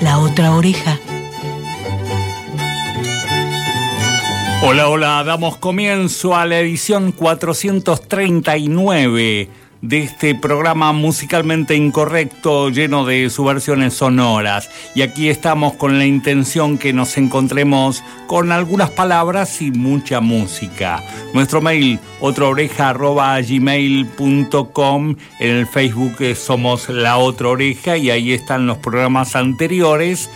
la otra oreja. Hola, hola, damos comienzo a la edición 439 de este programa musicalmente incorrecto lleno de subversiones sonoras. Y aquí estamos con la intención que nos encontremos con algunas palabras y mucha música. Nuestro mail, otraoreja.gmail.com. En el Facebook eh, somos La Otra Oreja y ahí están los programas anteriores.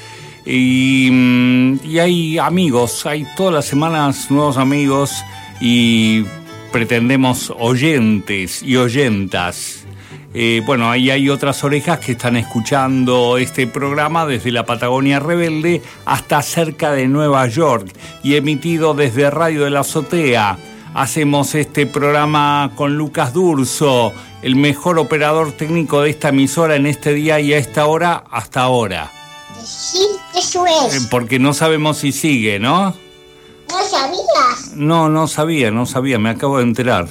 Y, mm, y hay amigos, hay todas las semanas nuevos amigos y pretendemos oyentes y oyentas. Eh, bueno, ahí hay otras orejas que están escuchando este programa desde la Patagonia Rebelde hasta cerca de Nueva York y emitido desde Radio de la Azotea. Hacemos este programa con Lucas Durso, el mejor operador técnico de esta emisora en este día y a esta hora hasta ahora. Sí, eso es. Eh, Porque no sabemos si sigue, ¿no? ¿No sabías? No, no sabía, no sabía, me acabo de enterar.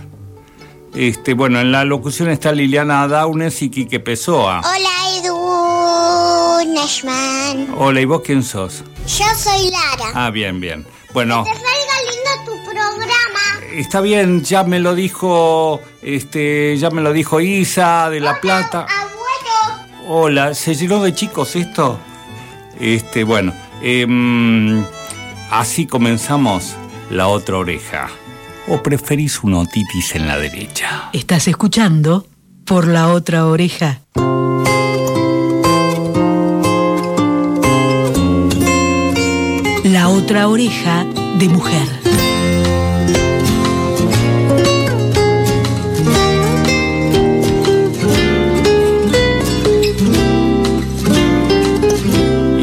Este, bueno, en la locución está Liliana Daunes y Quique Pessoa. Hola, Edu Nashman. Hola, ¿y vos quién sos? Yo soy Lara. Ah, bien, bien. Bueno, Te salga lindo tu programa. está bien, ya me lo dijo, este, ya me lo dijo Isa de La Plata. Abuelo. Hola, ¿se llenó de chicos esto? Este, bueno, em, así comenzamos la otra oreja. ¿O preferís una otitis en la derecha? Estás escuchando por la otra oreja. La otra oreja de mujer.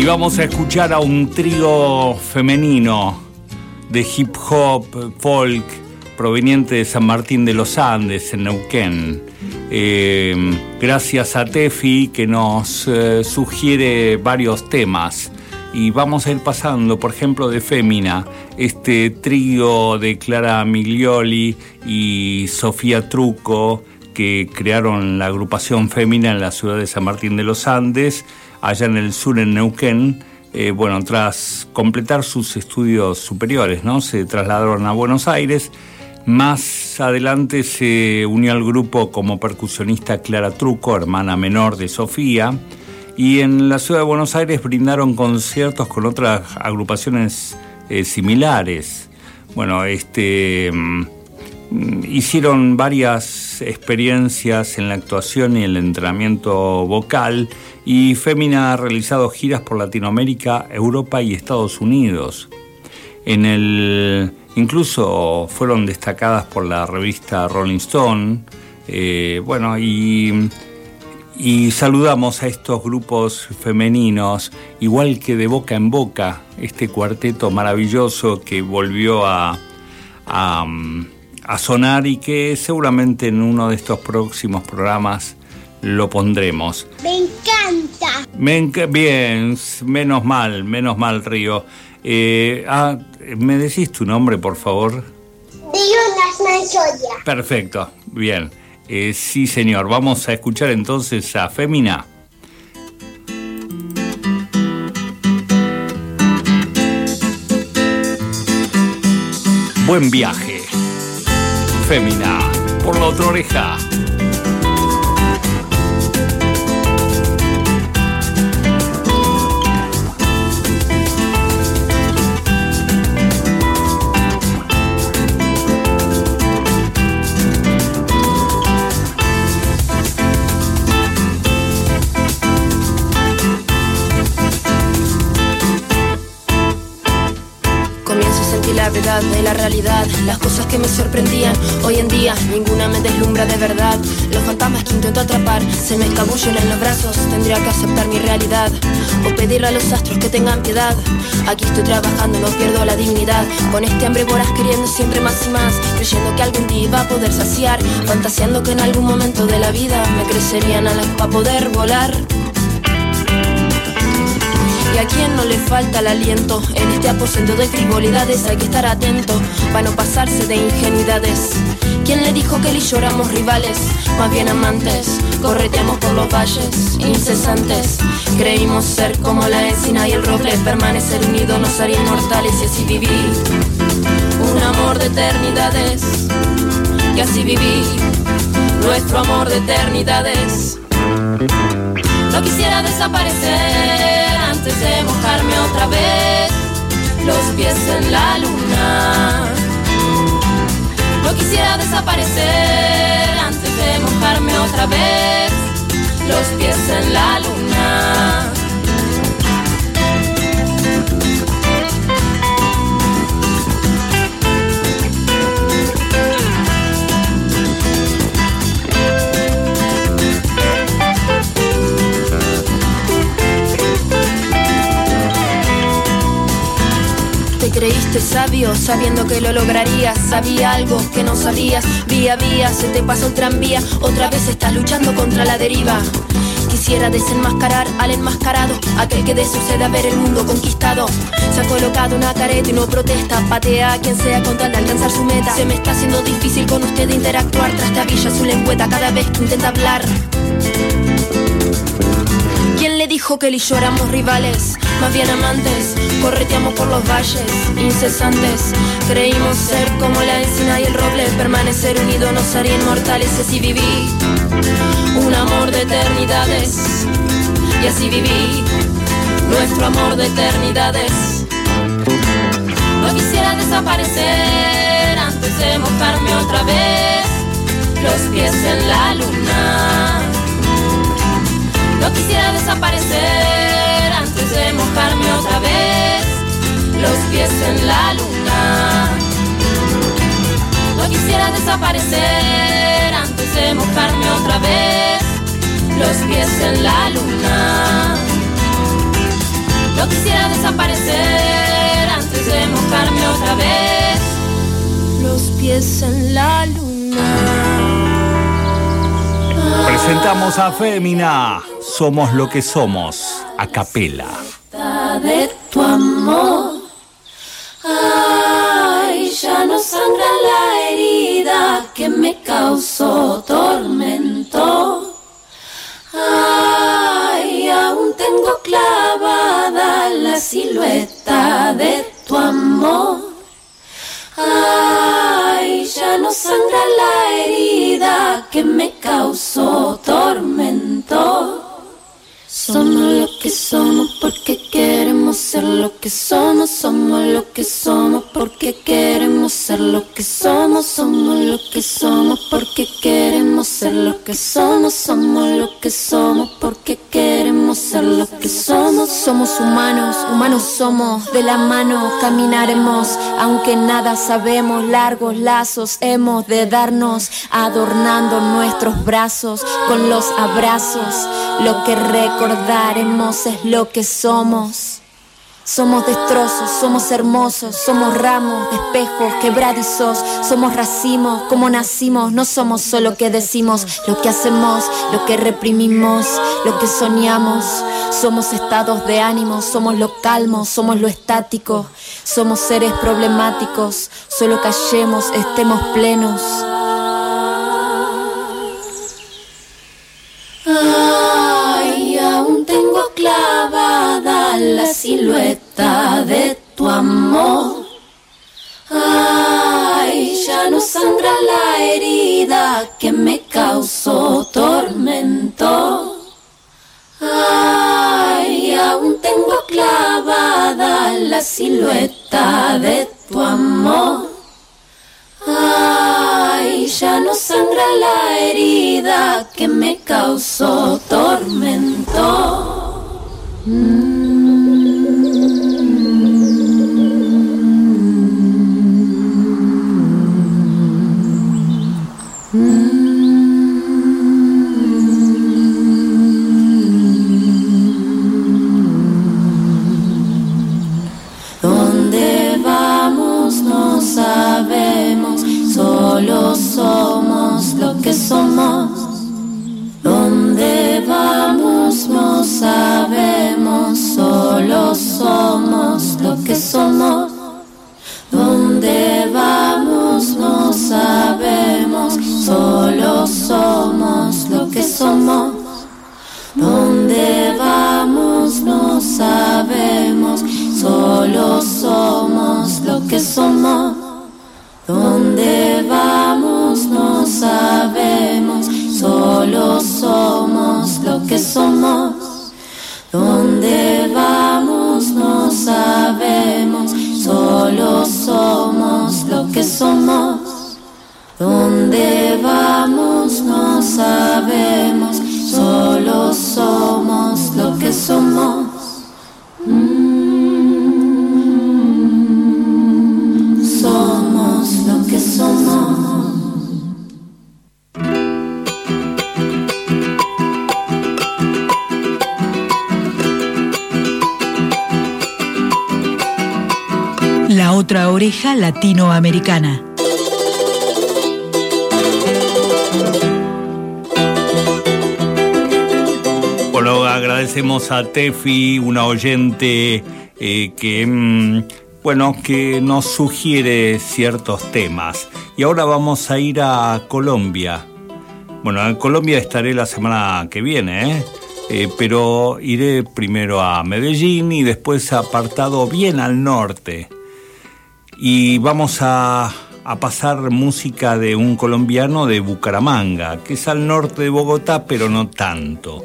Vamos a escuchar a un trío femenino de hip hop, folk, proveniente de San Martín de los Andes, en Neuquén. Eh, gracias a Tefi que nos eh, sugiere varios temas. Y vamos a ir pasando, por ejemplo, de Fémina, este trío de Clara Miglioli y Sofía Truco, que crearon la agrupación Fémina en la ciudad de San Martín de los Andes, allá en el sur, en Neuquén. Eh, bueno, tras completar sus estudios superiores, ¿no? Se trasladaron a Buenos Aires. Más adelante se unió al grupo como percusionista Clara Truco, hermana menor de Sofía. Y en la ciudad de Buenos Aires brindaron conciertos con otras agrupaciones eh, similares. Bueno, este. mm, hicieron varias experiencias en la actuación y el entrenamiento vocal y Fémina ha realizado giras por Latinoamérica, Europa y Estados Unidos. En el, incluso fueron destacadas por la revista Rolling Stone. eh, bueno, y, saludamos a estos grupos femeninos, igual que de boca en boca, este cuarteto maravilloso que volvió a, a sonar y que seguramente en uno de estos próximos programas lo pondremos. Me encanta. Me enc- bien, menos mal, menos mal, Río. Eh, ah, ¿Me decís tu nombre, por favor? Soya. Perfecto, bien. Eh, sí, señor. Vamos a escuchar entonces a Fémina. Buen viaje. Fémina, por la otra oreja. De la realidad. Las cosas que me sorprendían, hoy en día ninguna me deslumbra de verdad. Los fantasmas que intento atrapar se me escabullen en los brazos. Tendría que aceptar mi realidad o pedirle a los astros que tengan piedad. Aquí estoy trabajando, no pierdo la dignidad. Con este hambre voraz queriendo siempre más y más, creyendo que algún día iba a poder saciar, fantaseando que en algún momento de la vida me crecerían alas para poder volar. Y a quien no le falta el aliento en este aposento de frivolidades hay que estar atento para no pasarse de ingenuidades. ¿Quién le dijo que él y yo rivales? Más bien amantes, correteamos por los valles incesantes. Creímos ser como la encina y el roble, permanecer unidos nos haría inmortales y así viví un amor de eternidades. Y así viví nuestro amor de eternidades. No quisiera desaparecer antes de mojarme otra vez los pies en la luna. No quisiera desaparecer antes de mojarme otra vez los pies en la luna. Creíste sabio sabiendo que lo lograrías. Sabía algo que no sabías. Vía vía se te pasó el tranvía. Otra vez estás luchando contra la deriva. Quisiera desenmascarar al enmascarado, aquel que de sucede ver el mundo conquistado. Se ha colocado una careta y no protesta, patea a quien sea con tal de alcanzar su meta. Se me está haciendo difícil con usted interactuar, trastabilla su lengüeta cada vez que intenta hablar. ¿Quién le dijo que él y yo éramos rivales? Más bien amantes, correteamos por los valles incesantes. Creímos ser como la encina y el roble, permanecer unidos nos haría inmortales y así viví un amor de eternidades. Y así viví nuestro amor de eternidades. No quisiera desaparecer antes de mojarme otra vez los pies en la luna no quisiera desaparecer antes de mojarme otra vez los pies en la luna. No quisiera desaparecer antes de mojarme otra vez los pies en la luna. No quisiera desaparecer antes de mojarme otra vez los pies en la luna. Presentamos a Fémina, Somos lo que somos, a capela. De tu amor, ay, ya no sangra la herida que me causó tormento. Ay, aún tengo clavada la silueta de tu amor. Ay, ya no sangra la herida que me causó tormento. Somos lo que somos porque queremos ser lo que somos. Somos lo que somos porque queremos ser lo que somos. Somos lo que somos porque queremos ser lo que somos. Somos lo que somos porque queremos ser lo que somos. Somos humanos, humanos somos. De la mano caminaremos, aunque nada sabemos. Largos lazos hemos de darnos, adornando nuestros brazos con los abrazos. Lo que recordamos Daremos es lo que somos. Somos destrozos, somos hermosos, somos ramos, espejos, quebradizos, somos racimos, como nacimos, no somos solo que decimos, lo que hacemos, lo que reprimimos, lo que soñamos, somos estados de ánimo, somos lo calmo, somos lo estático, somos seres problemáticos, solo callemos, estemos plenos. Silueta de tu amor. Ay, ya no sangra la herida que me causó tormento. Ay, aún tengo clavada la silueta de tu amor. Ay, ya no sangra la herida que me causó tormento. ¿Dónde somos lo que somos. ¿Dónde vamos? No sabemos, solo somos lo que somos. Que somos. ¿Dónde vamos? No otra oreja latinoamericana. Bueno, agradecemos a Tefi, una oyente eh, que, mm, bueno, que nos sugiere ciertos temas. Y ahora vamos a ir a Colombia. Bueno, en Colombia estaré la semana que viene, ¿eh? Eh, pero iré primero a Medellín y después apartado bien al norte. Y vamos a, pasar música de un colombiano de Bucaramanga, que es al norte de Bogotá, pero no tanto.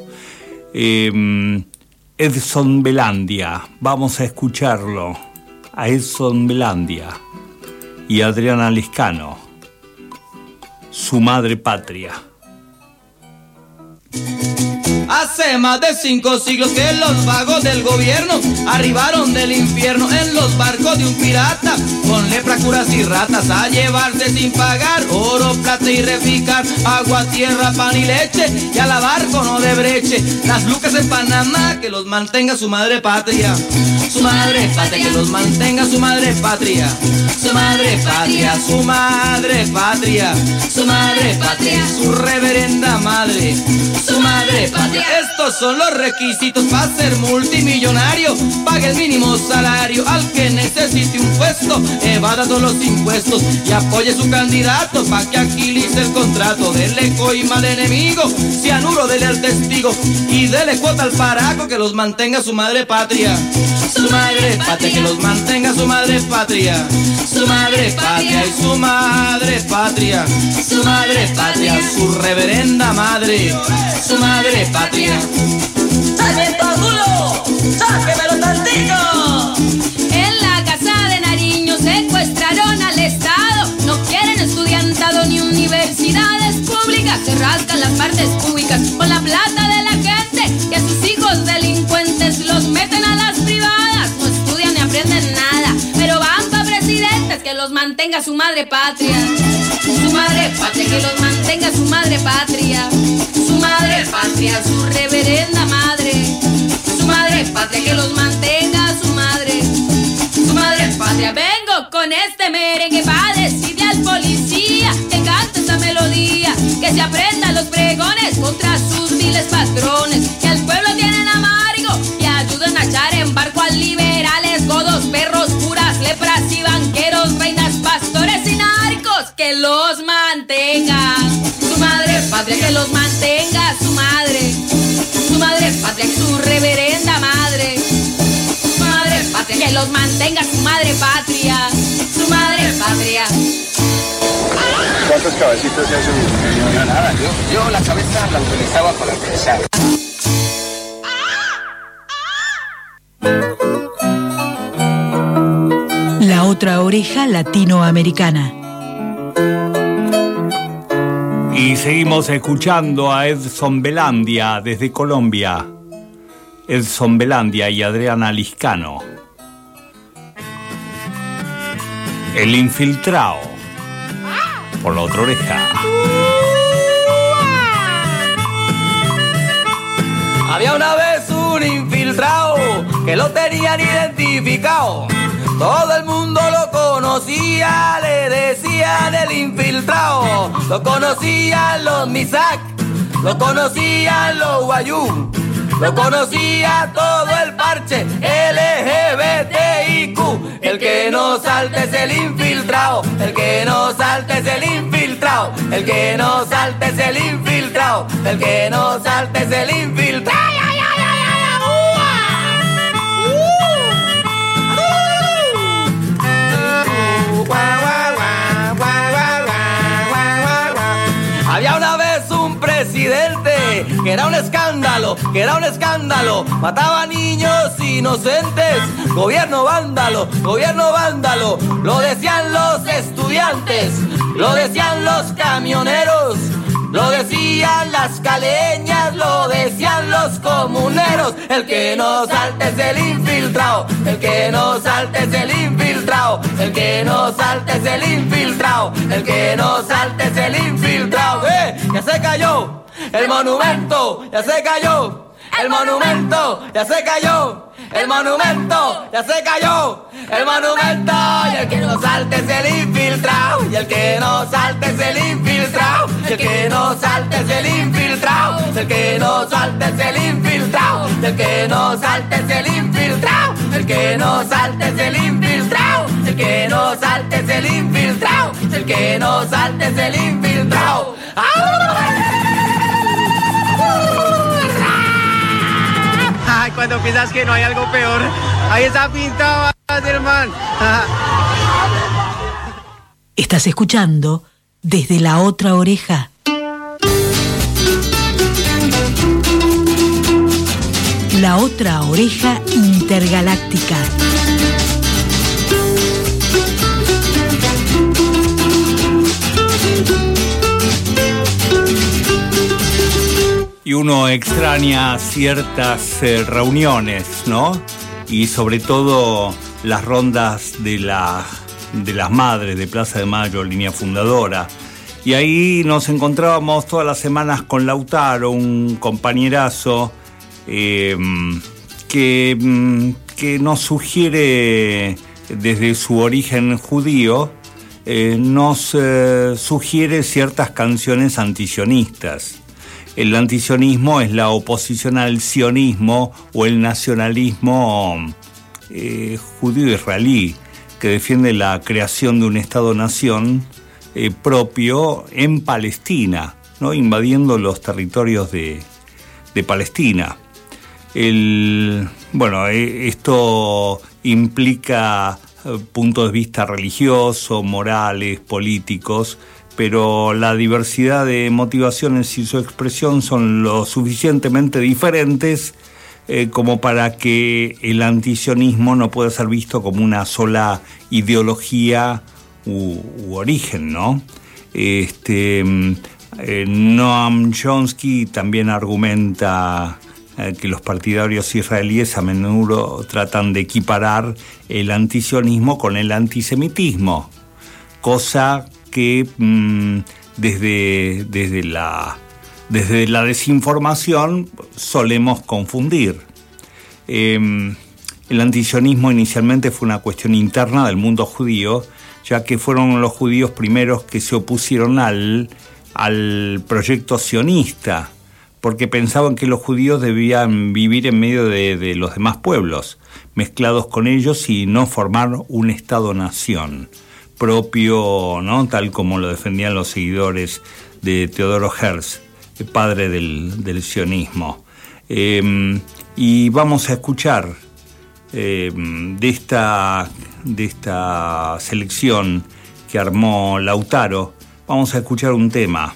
Eh, Edson Belandia, vamos a escucharlo. A Edson Belandia y Adriana Liscano, su madre patria. Hace más de cinco siglos que los vagos del gobierno arribaron del infierno en los barcos de un pirata. Con lepra, curas y ratas a llevarse sin pagar oro, plata y reficar, agua, tierra, pan y leche y a lavar con de breche. Las lucas en Panamá que los mantenga su madre patria, su madre patria que los mantenga su madre patria, su madre patria, su madre patria, su madre patria, su reverenda madre, su madre patria. Estos son los requisitos para ser multimillonario. Pague el mínimo salario al que necesite un puesto. Evada todos los impuestos y apoye su candidato para que agilice el contrato. Dele coima al enemigo, cianuro dele al testigo y dele cuota al paraco que los mantenga su madre patria. Madre patria, que los mantenga su madre patria. Su madre patria y su madre patria. Su madre patria, su reverenda madre. Su madre patria. ¡Sarmiento Angulo! ¡Sáquemelo tantito! En la casa de Nariño secuestraron al Estado. No quieren estudiantado ni universidades públicas. Se rascan las partes públicas con la plata de la gente. Y a sus hijos delincuentes los meten a las que los mantenga su madre patria. Su madre patria, que los mantenga su madre patria. Su madre patria, su reverenda madre. Su madre patria, que los mantenga su madre. Su madre patria, vengo con este merengue para decirle al policía que cante esa melodía, que se aprenda los pregones contra sus viles patrones, que los mantenga. Su madre patria, que los mantenga su madre. Su madre patria, su reverenda madre. Su madre patria, que los mantenga su madre patria. Su madre patria. ¿Cuántos caballitos se hace uno? No, nada, yo, yo la cabeza la utilizaba para pensar. La otra oreja latinoamericana. Y seguimos escuchando a Edson Belandia desde Colombia. Edson Belandia y Adriana Liscano. El infiltrado. Por la otra oreja. Había una vez un infiltrado que lo tenían identificado. Todo el mundo lo conocía, le decían el infiltrado. Lo conocían los Misak, lo conocían los Guayú. Lo conocía todo el parche LGBTIQ. El que no salte es el infiltrado. El que no salte es el infiltrado. El que no salte es el infiltrado. El que no salte es el infiltrado. Que era un escándalo, que era un escándalo. Mataba niños inocentes. Gobierno vándalo, gobierno vándalo. Lo decían los estudiantes, lo decían los camioneros. Lo decían las caleñas, lo decían los comuneros. El que no salte es el infiltrado. El que no salte es el infiltrado. El que no salte es el infiltrado. El que no salte es el infiltrado. ¡Eh! ¡Ya se cayó! El monumento ya se cayó. El monumento ya se cayó. El monumento ya se cayó. El monumento y el que no salte es el infiltrado. Y el que no salte es el infiltrado. Y el que no salte es el infiltrado. El que no salte es el infiltrado. El que no salte es el infiltrado. El que no salte es el infiltrado. El que no salte es el infiltrado. El que no salte es el infiltrado. Cuando que no hay algo peor, ahí está pintado, hermano. Estás escuchando desde la otra oreja. La otra oreja intergaláctica. Y uno extraña ciertas eh, reuniones, ¿no? Y sobre todo las rondas de, la, de las madres de Plaza de Mayo, línea fundadora. Y ahí nos encontrábamos todas las semanas con Lautaro, un compañerazo eh, que, mm, que nos sugiere desde su origen judío, eh, nos eh, sugiere ciertas canciones antisionistas. El antisionismo es la oposición al sionismo o el nacionalismo eh, judío-israelí, que defiende la creación de un Estado-nación eh, propio en Palestina, ¿no? invadiendo los territorios de, de Palestina. El, bueno, eh, esto implica puntos de vista religiosos, morales, políticos, pero la diversidad de motivaciones y su expresión son lo suficientemente diferentes eh, como para que el antisionismo no pueda ser visto como una sola ideología u, origen, ¿no? Este, eh, Noam Chomsky también argumenta eh, que los partidarios israelíes a menudo tratan de equiparar el antisionismo con el antisemitismo, cosa que mmm, desde, desde, la, desde la desinformación solemos confundir. Eh, el antisionismo inicialmente fue una cuestión interna del mundo judío, ya que fueron los judíos primeros que se opusieron al, al proyecto sionista, porque pensaban que los judíos debían vivir en medio de, de los demás pueblos, mezclados con ellos y no formar un Estado-nación propio, ¿no? tal como lo defendían los seguidores de Teodoro Herz, padre del, del sionismo. Eh, y vamos a escuchar eh, de, esta, de esta selección que armó Lautaro, vamos a escuchar un tema.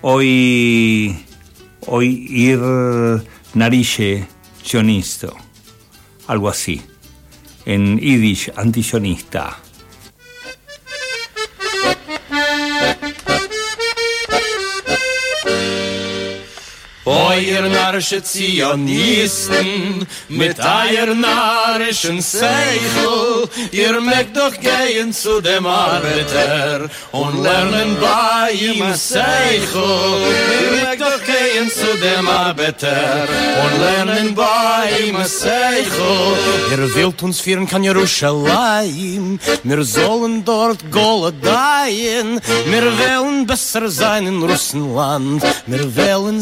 Hoy, hoy ir narice sionisto, algo así, en yiddish antisionista. Ihr narische Zionisten, mit eier narischen Seichel, ihr mögt doch gehen zu dem Arbeiter und lernen bei ihm Seichel. Ihr mögt doch gehen zu dem Arbeiter und lernen bei ihm Seichel. Ihr wilt uns führen kann Jerusalem, wir sollen dort Gole dahin, wir wollen besser sein in Russenland, wir wollen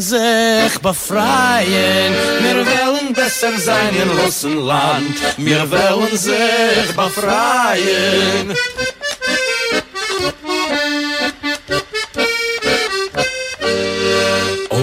sich befreien, wir wollen besser sein in Russenland, wir wollen sich befreien.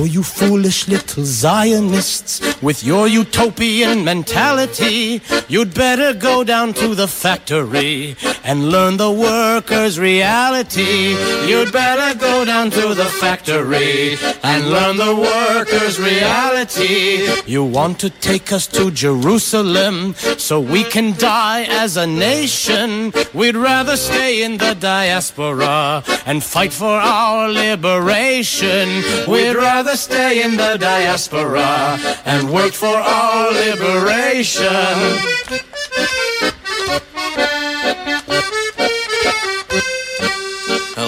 Oh, you foolish little Zionists, with your utopian mentality, you'd better go down to the factory and learn the workers' reality. You'd better go down to the factory and learn the workers' reality. You want to take us to Jerusalem so we can die as a nation. We'd rather stay in the diaspora and fight for our liberation. We'd rather stay in the diaspora and work for our liberation.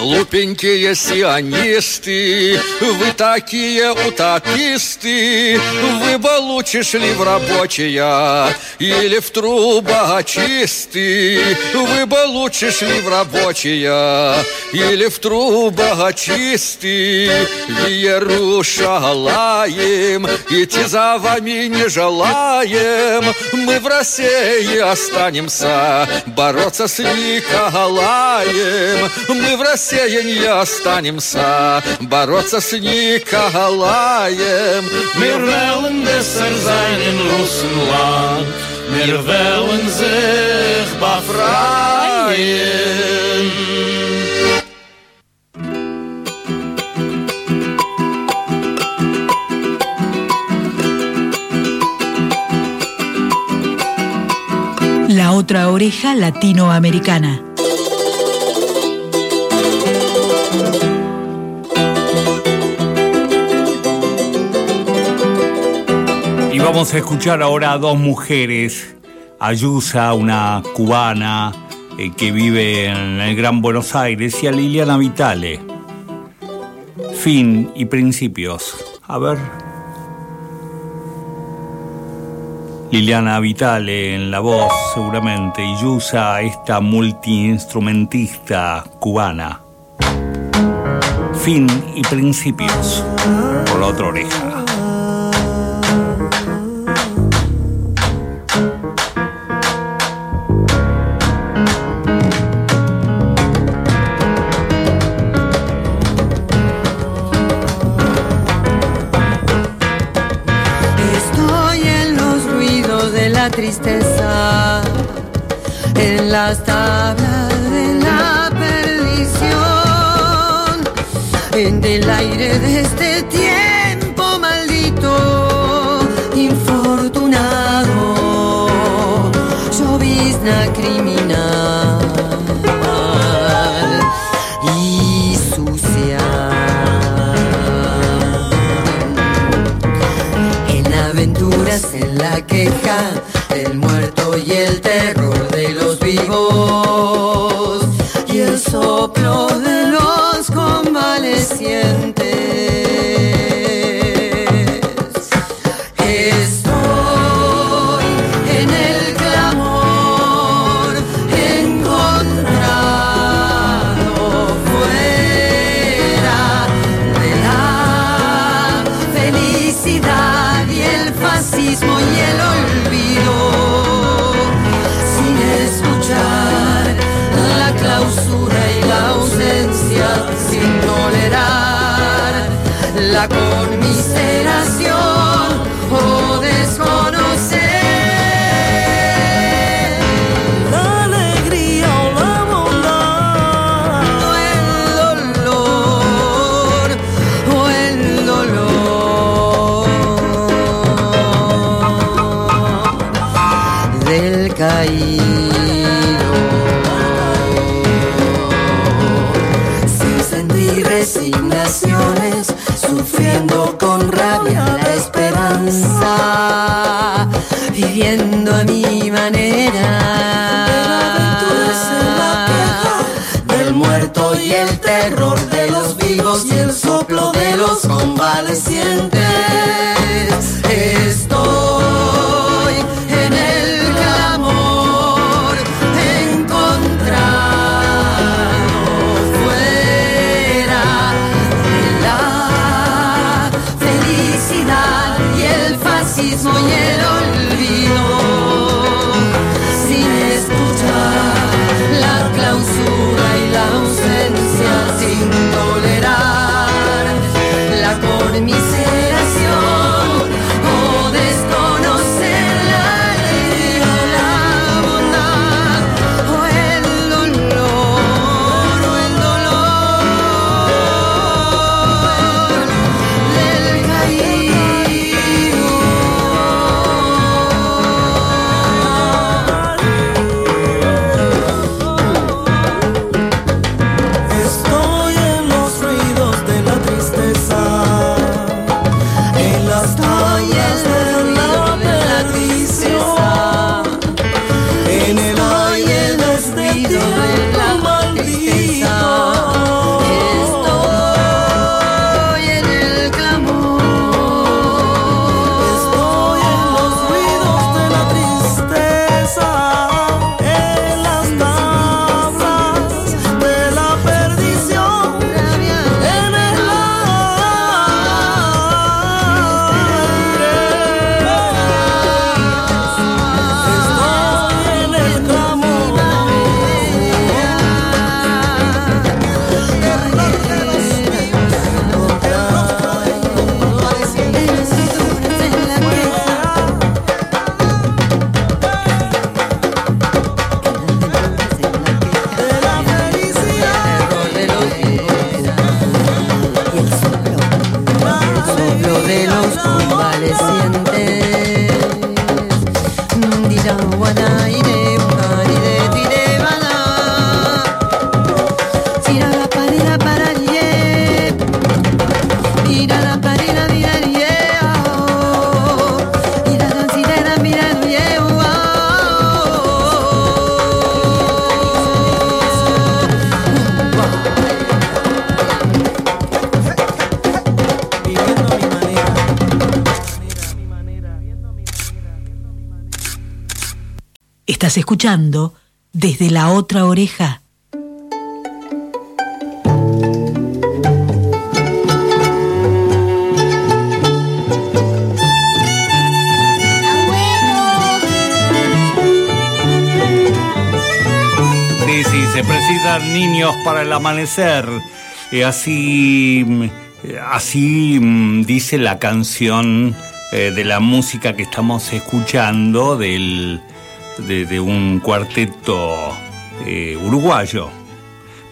Глупенькие сионисты, вы такие утописты, вы бы лучше шли в рабочие или в трубочисты, вы бы лучше шли в рабочие или в трубочисты, в Иерушалаем, идти за вами не желаем, мы в России останемся бороться с Николаем, мы в России не останемся бороться с Николаем. Wir wollen besser sein in Russenland. Wir wollen sich befreien. La otra oreja latinoamericana. Y vamos a escuchar ahora a dos mujeres, Ayusa, una cubana eh, que vive en el Gran Buenos Aires, y a Liliana Vitale. Fin y principios. A ver. Liliana Vitale en la voz, seguramente, y Yusa, esta multiinstrumentista cubana. Fin y principios. Por la otra oreja. Los ruidos de la tristeza, en las tablas en el aire de este la convalecientes. Escuchando desde la otra oreja. Sí, sí, se precisan niños para el amanecer. Eh, así, mm, eh, así mm, dice la canción eh, de la música que estamos escuchando del, de, un cuarteto eh, uruguayo.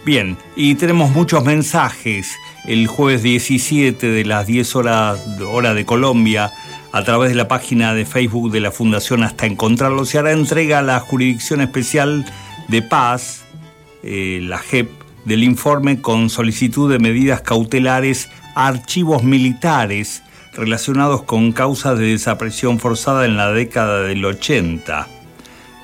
Bien, y tenemos muchos mensajes. El jueves 17 de las 10 horas hora de Colombia, a través de la página de Facebook de la Fundación Hasta Encontrarlo, se hará entrega a la Jurisdicción Especial de Paz, eh, la JEP, del informe con solicitud de medidas cautelares a archivos militares relacionados con causas de desaparición forzada en la década del 80.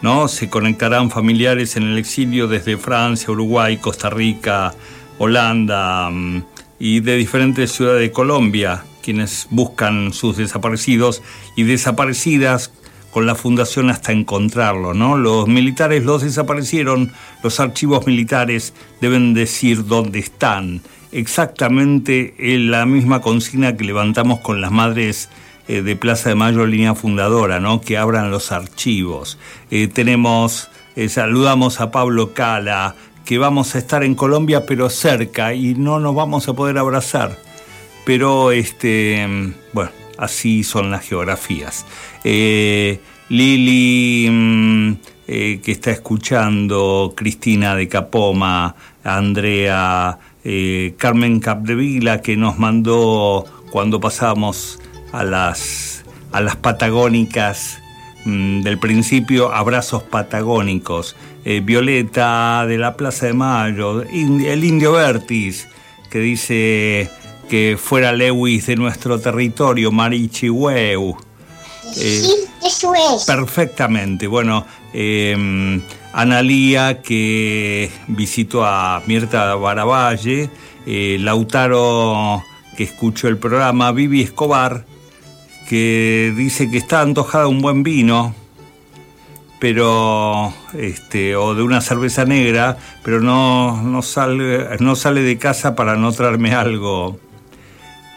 ¿No? Se conectarán familiares en el exilio desde Francia, Uruguay, Costa Rica, Holanda mm, y de diferentes ciudades de Colombia, quienes buscan sus desaparecidos y desaparecidas con la fundación hasta encontrarlo, ¿no? Los militares los desaparecieron, los archivos militares deben decir dónde están. Exactamente en la misma consigna que levantamos con las madres eh, de Plaza de Mayo, línea fundadora, ¿no? Que abran los archivos. Eh, tenemos, eh, saludamos a Pablo Cala, que vamos a estar en Colombia, pero cerca, y no nos vamos a poder abrazar. Pero, este, bueno, así son las geografías. Lili, mm, que está escuchando, Cristina de Capoma, Andrea, Carmen Capdevila, que nos mandó cuando pasamos a las, a las patagónicas mm, del principio, abrazos patagónicos. Eh, Violeta de la Plaza de Mayo, el Indio Vertis, que dice que fuera Lewis de nuestro territorio, Marichihueu. Eh, Sí, eso es. Perfectamente. Bueno, eh, Analía que visitó a Mirta Baravalle, eh, Lautaro que escuchó el programa, Vivi Escobar que dice que está antojada un buen vino, pero este o de una cerveza negra, pero no no sale no sale de casa para no traerme algo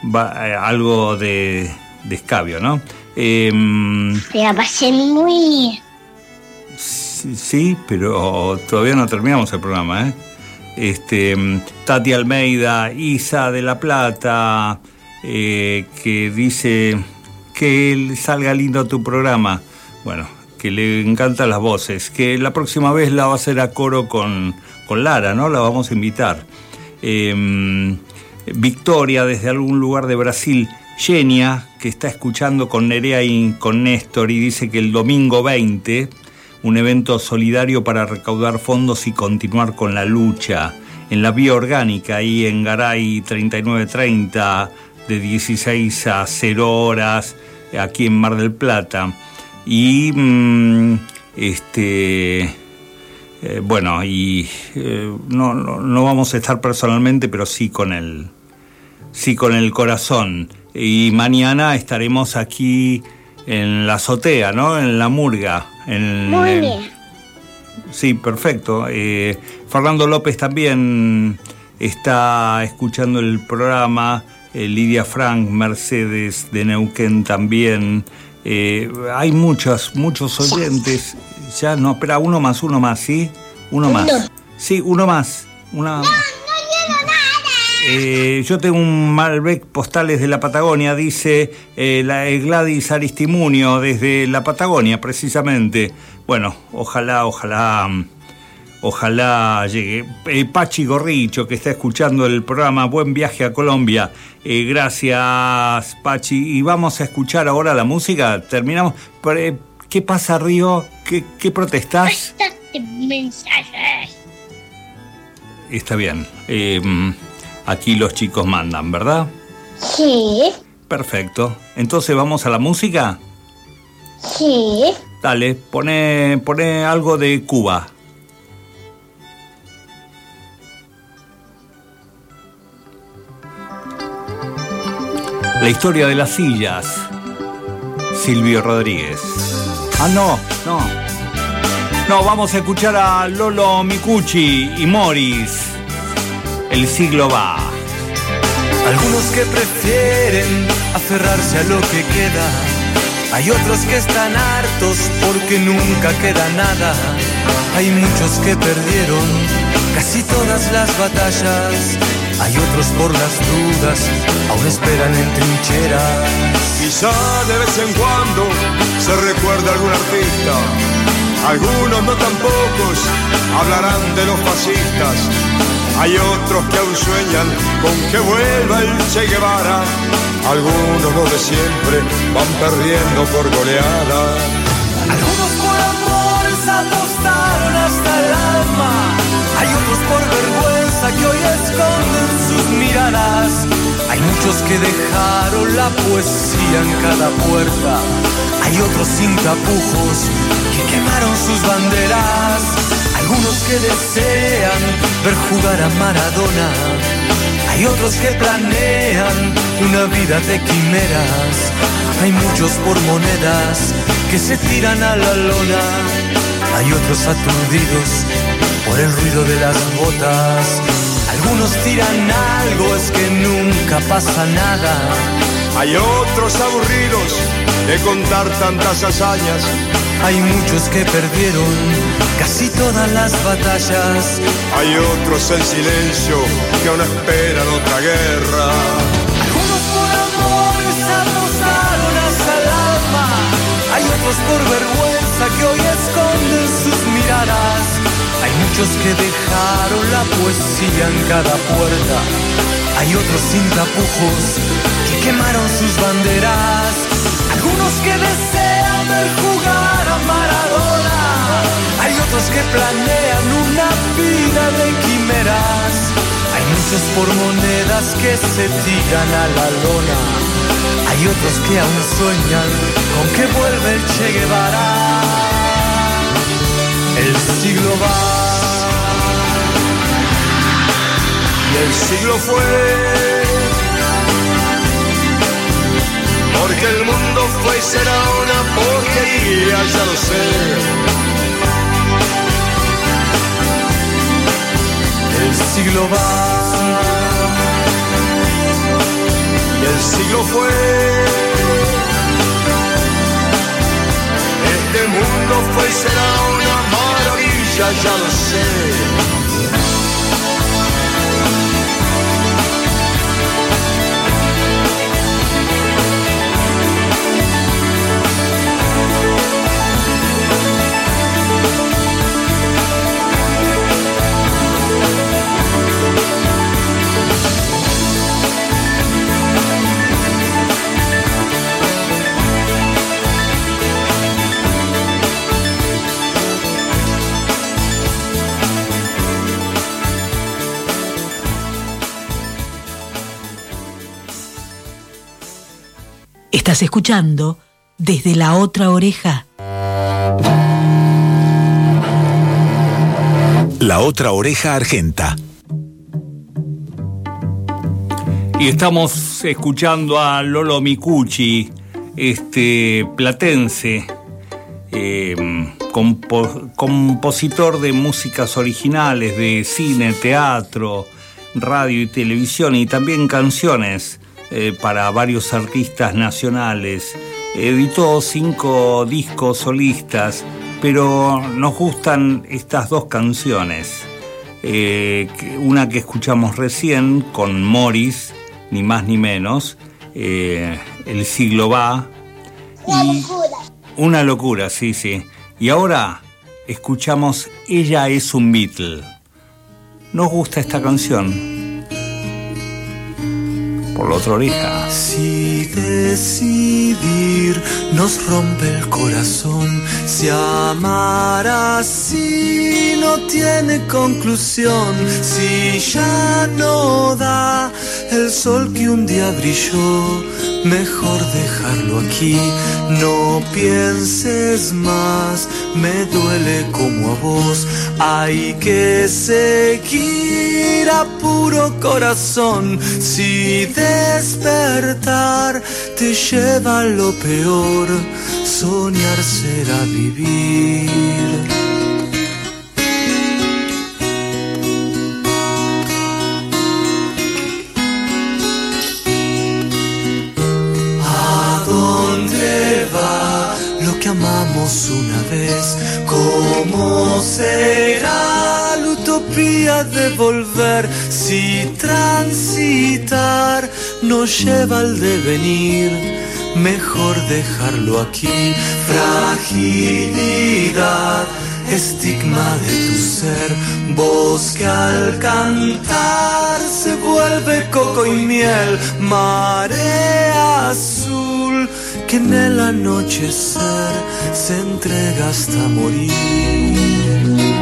eh, algo de, de escabio, ¿no? Em, Pero va a ser muy... Sí, sí, pero todavía no terminamos el programa, ¿eh? Este, mm, Tati Almeida, Isa de la Plata, eh, que dice que salga lindo tu programa. Bueno, que le encantan las voces. Que la próxima vez la va a hacer a coro con, con Lara, ¿no? La vamos a invitar. Eh, Victoria, desde algún lugar de Brasil. Genia, que está escuchando con Nerea y con Néstor y dice que el domingo 20 un evento solidario para recaudar fondos y continuar con la lucha en la vía orgánica, ahí en Garay 3930, de 16 a 0 horas, aquí en Mar del Plata. Y mm, este. eh, bueno, y eh, no, no, no vamos a estar personalmente, pero sí con el, sí con el corazón. Y mañana estaremos aquí en la azotea, ¿no? En la murga. En, Muy en- bien. Sí, perfecto. Eh, Fernando López también está escuchando el programa. Eh, Lidia Frank, Mercedes de Neuquén también. Eh, hay muchos, muchos oyentes. Ya no, espera, uno más, uno más, ¿sí? Uno más. Sí, uno más. Una... Eh, yo tengo un Malbec postales de la Patagonia, dice la Gladys Aristimunio desde la Patagonia, precisamente. Bueno, ojalá, ojalá, mm, ojalá llegue. Eh, Pachi Gorricho, que está escuchando el programa, buen viaje a Colombia. Eh, gracias, Pachi. Y vamos a escuchar ahora la música. Terminamos. ¿Qué pasa, Río? ¿Qué, qué protestás? Este mensaje. Está bien. Eh, aquí los chicos mandan, ¿verdad? Sí, Perfecto. Entonces vamos a la música. sí. Dale, pone, pone algo de Cuba. La historia de las sillas. Silvio Rodríguez. Ah, no, no. No, vamos a escuchar a Lolo Micucci y Morris. El siglo va. Algunos que prefieren aferrarse a lo que queda. Hay otros que están hartos porque nunca queda nada. Hay muchos que perdieron casi todas las batallas. Hay otros por las dudas, aún esperan en trincheras. Quizá de vez en cuando se recuerda algún artista. Algunos, no tan pocos, hablarán de los fascistas. Hay otros que aún sueñan con que vuelva el Che Guevara. Algunos, los de siempre, van perdiendo por goleada. Algunos por amores apostaron hasta el alma. Hay otros por vergüenza que hoy esconden sus miradas. Hay muchos que dejaron la poesía en cada puerta. Hay otros sin tapujos que quemaron sus banderas. Algunos que desean ver jugar a Maradona. Hay otros que planean una vida de quimeras. Hay muchos por monedas que se tiran a la lona. Hay otros aturdidos por el ruido de las botas. Algunos tiran algo, es que nunca pasa nada. Hay otros aburridos de contar tantas hazañas. Hay muchos que perdieron casi todas las batallas. Hay otros en silencio que aún esperan otra guerra. Algunos por amores apostaron hasta el alma. Hay otros por vergüenza que hoy esconden sus miradas. Muchos que dejaron la poesía en cada puerta. Hay otros sin tapujos que quemaron sus banderas. Algunos que desean ver jugar a Maradona. Hay otros que planean una vida de quimeras. Hay muchos por monedas que se tiran a la lona. Hay otros que aún sueñan con que vuelve el Che Guevara. El siglo va. El siglo fue. Porque el mundo fue y será una porquería, ya lo sé. El siglo va. Y el siglo fue. Este mundo fue y será una maravilla, ya lo sé. Estás escuchando desde la otra oreja. La otra oreja argenta. Y estamos escuchando a Lolo Micucci, este platense, eh, compo- compositor de músicas originales, de cine, teatro, radio y televisión y también canciones eh, para varios artistas nacionales. Editó cinco discos solistas, pero nos gustan estas dos canciones. Eh, una que escuchamos recién con Morris, ni más ni menos, eh, El siglo va. y Una locura, sí, sí. Y ahora escuchamos Ella es un Beatle. ¿Nos gusta esta canción? Por la otra oreja. Si decidir nos rompe el corazón, si amar así no tiene conclusión, si ya no da el sol que un día brilló, mejor dejarlo aquí, no pienses más, me duele como a vos, hay que seguir a puro corazón, si despertar te lleva a lo peor, soñar será vivir. ¿A dónde va lo que amamos una vez? ¿Cómo será utopía de volver si transitar nos lleva al devenir? Mejor dejarlo aquí, fragilidad, estigma de tu ser, voz que al cantar se vuelve coco y miel, marea azul que en el anochecer se entrega hasta morir.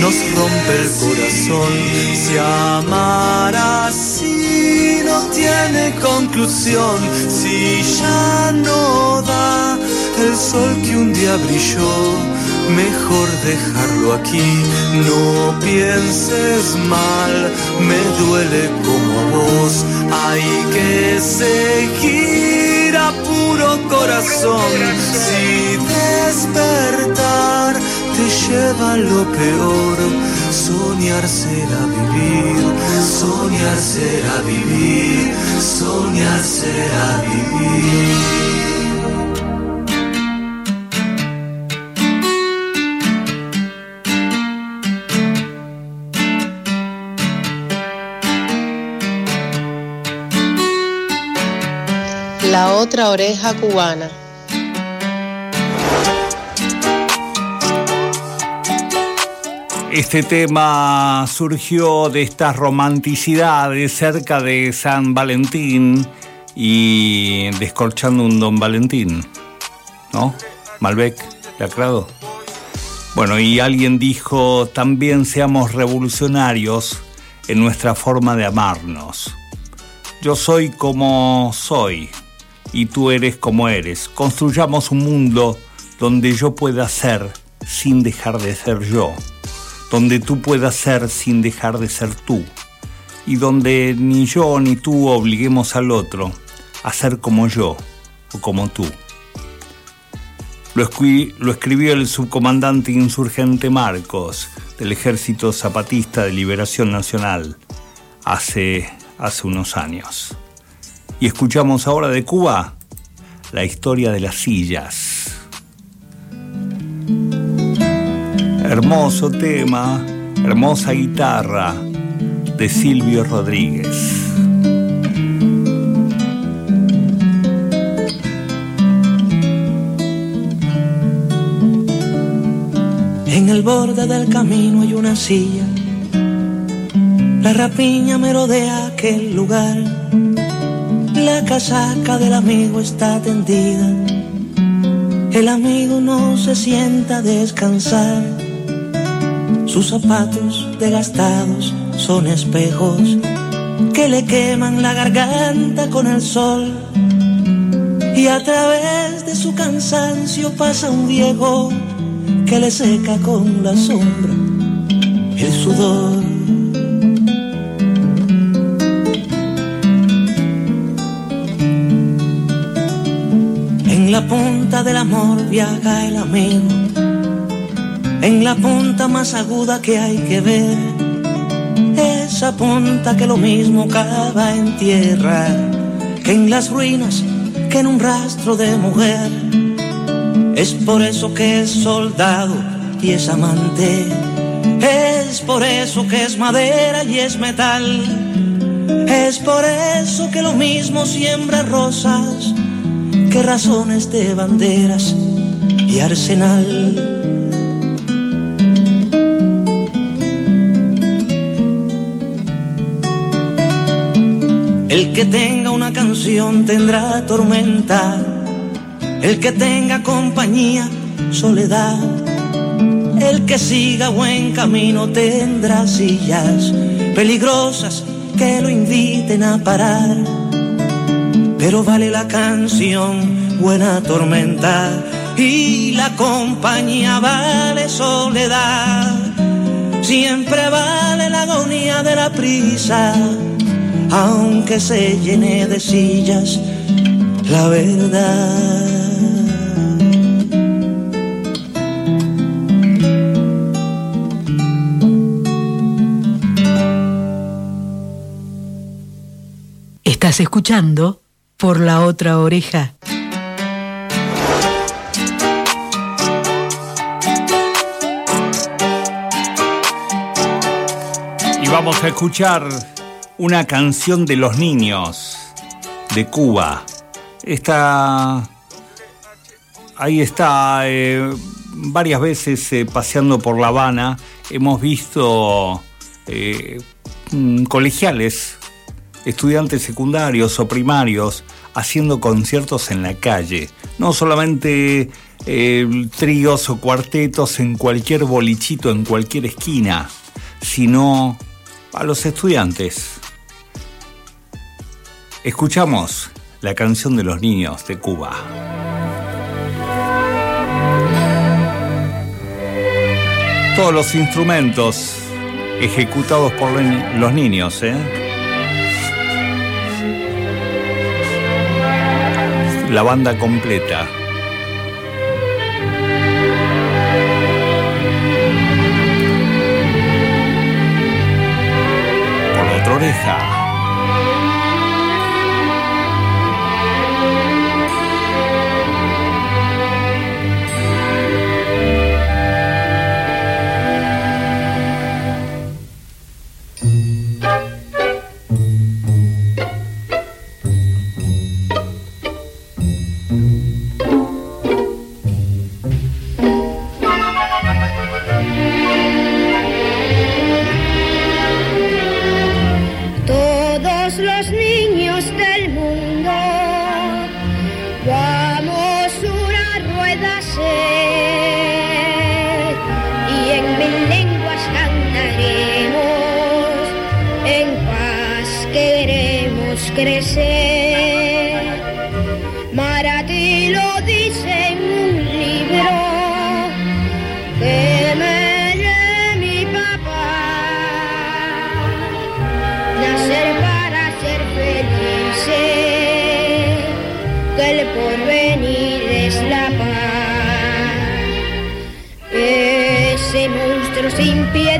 Nos rompe el corazón, si amar así no tiene conclusión, si ya no da el sol que un día brilló, mejor dejarlo aquí, no pienses mal, me duele como a vos, hay que seguir a puro corazón, si despertar te lleva a lo peor. Soñar será vivir, soñar será vivir, soñar será vivir. La otra oreja cubana. Este tema surgió de estas romanticidades cerca de San Valentín y descorchando un Don Valentín, ¿no? Malbec, lacrado. Bueno, y alguien dijo, también seamos revolucionarios en nuestra forma de amarnos. Yo soy como soy y tú eres como eres. Construyamos un mundo donde yo pueda ser sin dejar de ser yo donde tú puedas ser sin dejar de ser tú, y donde ni yo ni tú obliguemos al otro a ser como yo o como tú. Lo, escribió el subcomandante insurgente Marcos del Ejército Zapatista de Liberación Nacional hace, hace unos años. Y escuchamos ahora de Cuba la historia de las sillas. Hermoso tema, hermosa guitarra de Silvio Rodríguez. En el borde del camino hay una silla. La rapiña merodea aquel lugar. La casaca del amigo está tendida. El amigo no se sienta a descansar sus zapatos desgastados son espejos que le queman la garganta con el sol. Y a través de su cansancio pasa un viejo que le seca con la sombra el sudor. En la punta del amor viaja el amigo en la punta más aguda que hay que ver, esa punta que lo mismo cava en tierra, que en las ruinas, que en un rastro de mujer. Es por eso que es soldado y es amante, es por eso que es madera y es metal, es por eso que lo mismo siembra rosas que razones de banderas y arsenal. El que tenga una canción tendrá tormenta, el que tenga compañía, soledad. El que siga buen camino tendrá sillas peligrosas que lo inviten a parar. Pero vale la canción, buena tormenta, y la compañía vale soledad. Siempre vale la agonía de la prisa aunque se llene de sillas la verdad. Estás escuchando por la otra oreja. Y vamos a escuchar una canción de los niños de Cuba. Está. Ahí está. Eh, varias veces eh, paseando por La Habana hemos visto eh, mm, colegiales, estudiantes secundarios o primarios haciendo conciertos en la calle. No solamente tríos o cuartetos en cualquier bolichito, en cualquier esquina, sino a los estudiantes. Escuchamos la canción de los niños de Cuba. Todos los instrumentos ejecutados por los niños, ¿eh? La banda completa. Por otra oreja. Crecer. Marati lo dice en un libro que me lee mi papá. Nacer para ser felices, que el porvenir es la paz. Ese monstruo sin piedad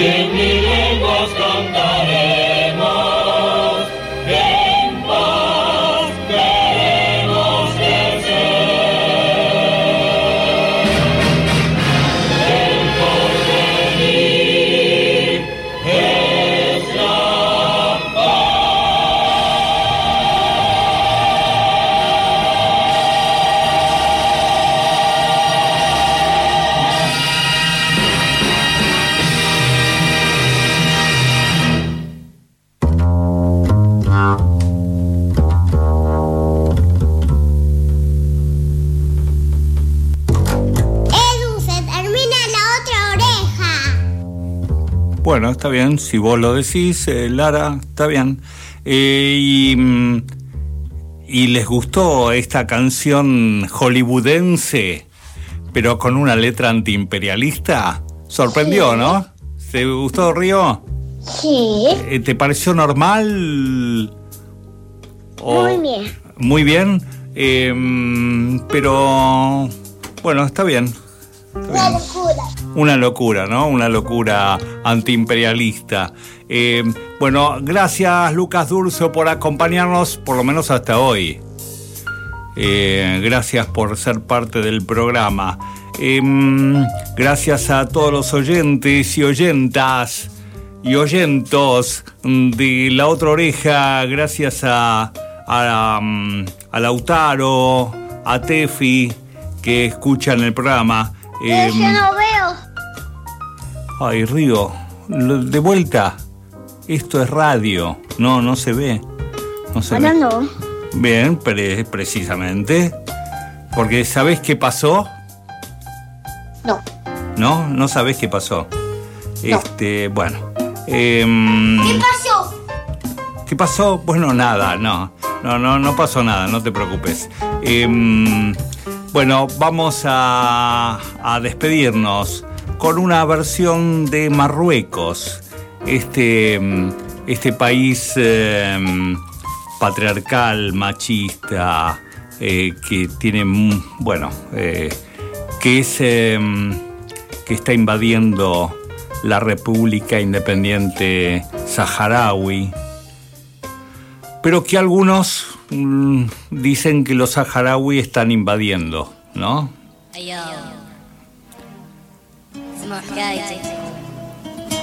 en mil lenguas cantaremos, bien, si vos lo decís, eh, Lara, está bien. Eh, y, mm, ¿Y les gustó esta canción hollywoodense, pero con una letra antiimperialista? Sorprendió, Sí. ¿no? ¿Te gustó, Río? Sí. Eh, ¿Te pareció normal? O- Muy bien. Muy bien, eh, mm, pero bueno, está bien. Una locura. Una locura, ¿no? Una locura antiimperialista. Eh, bueno, gracias Lucas Durso por acompañarnos, por lo menos hasta hoy. Eh, gracias por ser parte del programa. Eh, gracias a todos los oyentes y oyentas y oyentos de La Otra Oreja. Gracias a, a, mm, a Lautaro, a Tefi, que escuchan el programa. Pero yo no veo. Ay, Río, de vuelta. Esto es radio. No, no se ve. No se Ahora ve. no. Bien, pre- precisamente. Porque ¿sabés qué pasó? No. ¿No? ¿No sabés qué pasó? No. Este, bueno. em, ¿Qué pasó? ¿Qué pasó? Bueno, nada, no. No, no, no pasó nada, no te preocupes. Em, bueno, vamos a, despedirnos con una versión de Marruecos, este, este país em, patriarcal, machista, eh, que tiene, mm, bueno, eh, que es, em, que está invadiendo la República Independiente Saharaui, pero que algunos mm, dicen que los saharaui están invadiendo, ¿no? أيوه اسمعوا حكايتي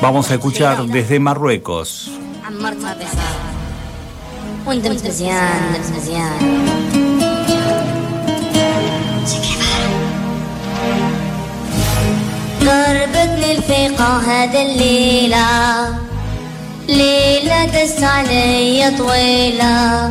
Vamos a escuchar desde Marruecos. عمرتها بصار وندمت مزيان ندمت مزيان ضربتني الفيقة هذا الليلة ليلة دست علي طويلة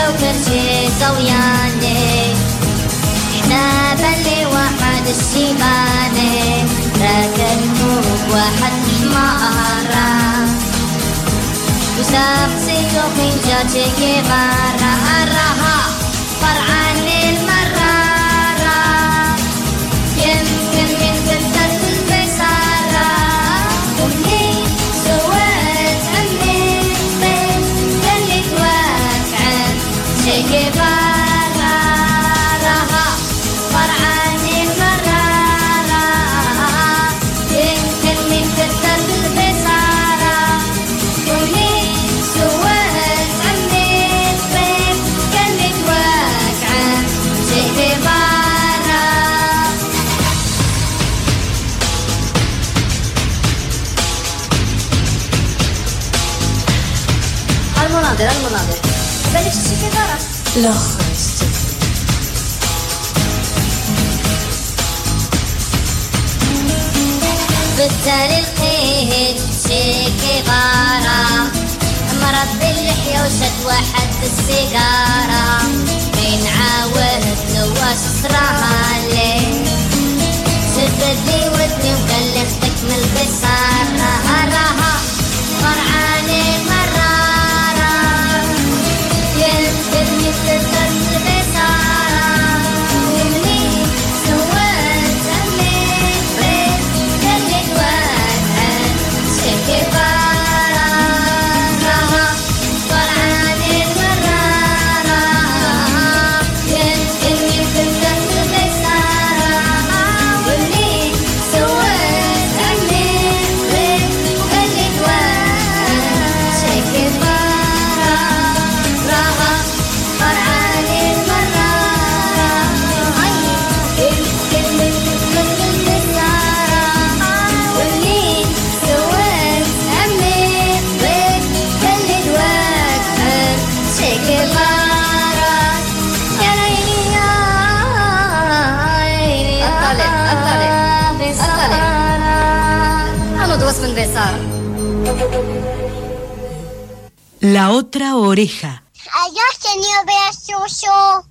لو كل شي سوياني. إحنا بلي واحد الشيباني لكن فوق واحد حمارة وساب سيكو في جاتي كبارة L'horreur. بالتالي القيد شي كبارة مرض اللحية وشد واحد السيجارة من عاود نواش صراها لي شدد لي ودني وكلختك من البصارة هراها فرعاني ما Thank you. Besar. La otra oreja. Adiós, señor Beasuso.